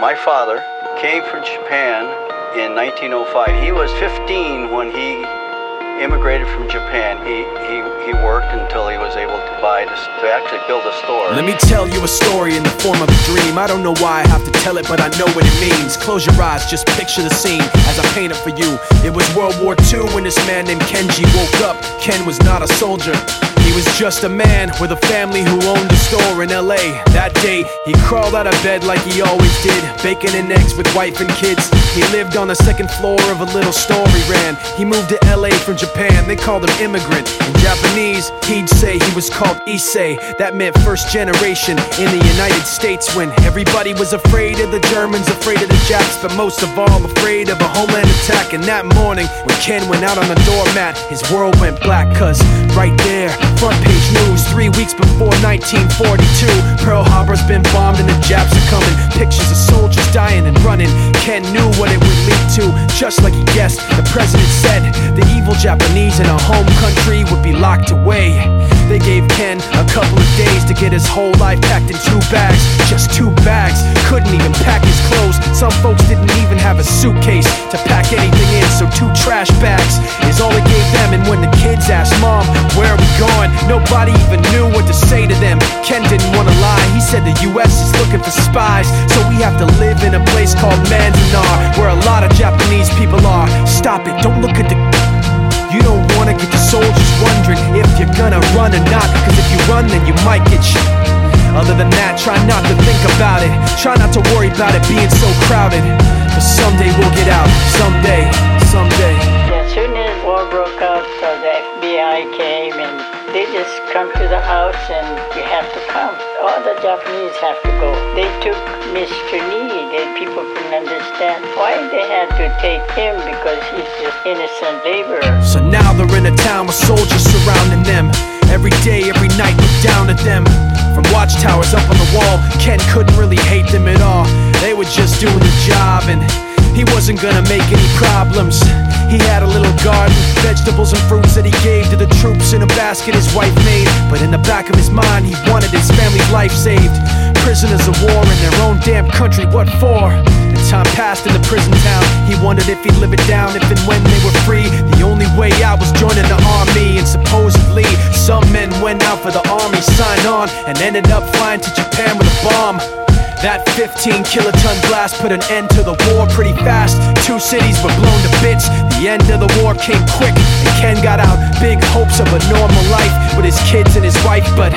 my father came from Japan in 1905. He was 15 when he immigrated from Japan. He, he, he worked until he was able to buy, to, to actually build a store. Let me tell you a story in the form of a dream. I don't know why I have to tell it, but I know what it means. Close your eyes, just picture the scene as I paint it for you. It was World War II when this man named Kenji woke up. Ken was not a soldier. He was just a man with a family who owned a store in LA. That day, he crawled out of bed like he always did, bacon and eggs with wife and kids. He lived on the second floor of a little store he ran. He moved to LA from Japan, they called him immigrant. In Japanese, he'd say he was called Issei. That meant first generation in the United States when everybody was afraid of the Germans, afraid of the Japs, but most of all afraid of a homeland attack. And that morning, when Ken went out on the doormat, his world went black, cause right there, Front page news three weeks before 1942. Pearl Harbor's been bombed and the Japs are coming. Pictures of soldiers dying and running. Ken knew what it would lead to, just like he guessed. The president said the Japanese in our home country would be locked away. They gave Ken a couple of days to get his whole life packed in two bags. Just two bags. Couldn't even pack his clothes. Some folks didn't even have a suitcase to pack anything in, so two trash bags is all they gave them. And when the kids asked mom, where are we going? Nobody even knew what to say to them. Ken didn't wanna lie, he said the US is looking for spies. So we have to live in a place called Manzanar, where a lot of Japanese people are. Stop it, don't look at the. Wondering if you're gonna run or not. Cause if you run, then you might get shot. Other than that, try not to think about it. Try not to worry about it being so crowded. But someday we'll get out. Someday, someday. Broke out, so the FBI came and they just come to the house and you have to come. All the Japanese have to go. They took Mr. And people couldn't understand why they had to take him because he's just innocent laborer. So now they're in a town with soldiers surrounding them. Every day, every night, look down at them. From watchtowers up on the wall, Ken couldn't really hate them at all. They were just doing the job and he wasn't gonna make any problems. He had a little garden, vegetables and fruits that he gave to the troops in a basket his wife made. But in the back of his mind, he wanted his family's life saved. Prisoners of war in their own damn country, what for? And time passed in the prison town. He wondered if he'd live it down if and when they were free. The only way out was joining the army, and supposedly some men went out for the army, signed on, and ended up flying to Japan with a bomb. That 15 kiloton blast put an end to the war pretty fast. Two cities were blown to bits. The end of the war came quick, and Ken got out. Big hopes of a normal life with his kids and his wife, but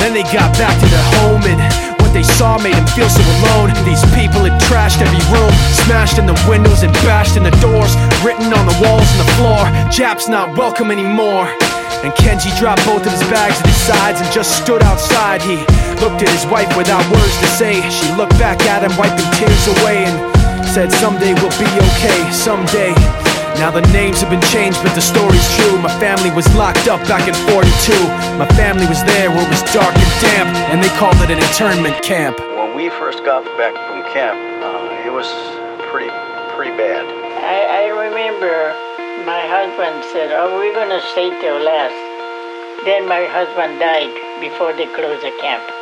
then they got back to their home and what they saw made him feel so alone. These people had trashed every room, smashed in the windows and bashed in the doors, written on the walls and the floor. Japs not welcome anymore. And Kenji dropped both of his bags at his sides and just stood outside. He looked at his wife without words to say. She looked back at him, wiping tears away, and said, Someday we'll be okay, someday. Now the names have been changed, but the story's true. My family was locked up back in 42. My family was there where it was dark and damp, and they called it an internment camp. When we first got back from camp, uh, it was pretty, pretty bad. I, I remember my husband said, Oh, we're going to stay till last. Then my husband died before they closed the camp.